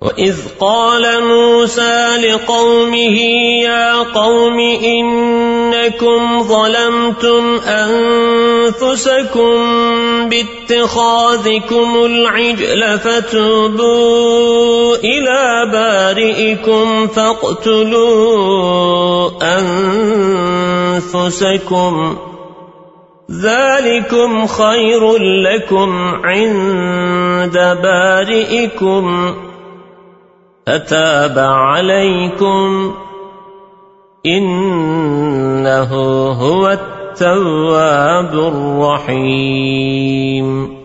وإذ قال موسى لقومه يا قوم إنكم ظلمتم أنفسكم باتخاذكم العجل فتوبوا إلى بارئكم فاقتلوا أنفسكم ذلكم خير لكم عند بارئكم أتاب عليكم إنه هو التواب الرحيم.